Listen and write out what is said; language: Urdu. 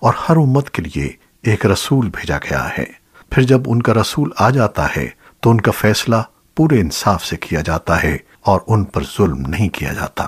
اور ہر امت کے لیے ایک رسول بھیجا گیا ہے۔ پھر جب ان کا رسول آ جاتا ہے، تو ان کا فیصلہ پورے انصاف سے کیا جاتا ہے اور ان پر ظلم نہیں کیا جاتا۔